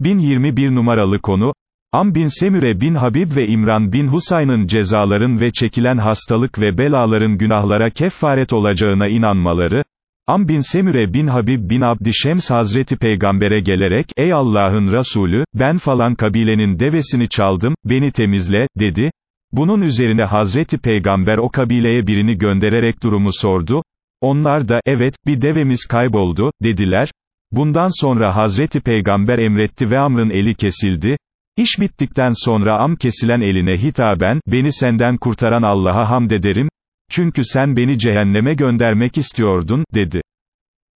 1021 numaralı konu, Am bin Semüre bin Habib ve İmran bin Husayn'ın cezaların ve çekilen hastalık ve belaların günahlara keffaret olacağına inanmaları, Am bin Semüre bin Habib bin Abdişems Hazreti Peygamber'e gelerek, ey Allah'ın Resulü, ben falan kabilenin devesini çaldım, beni temizle, dedi. Bunun üzerine Hazreti Peygamber o kabileye birini göndererek durumu sordu. Onlar da, evet, bir devemiz kayboldu, dediler. Bundan sonra Hazreti Peygamber emretti ve Amr'ın eli kesildi. İş bittikten sonra Am kesilen eline hitaben, beni senden kurtaran Allah'a hamd ederim, çünkü sen beni cehenneme göndermek istiyordun, dedi.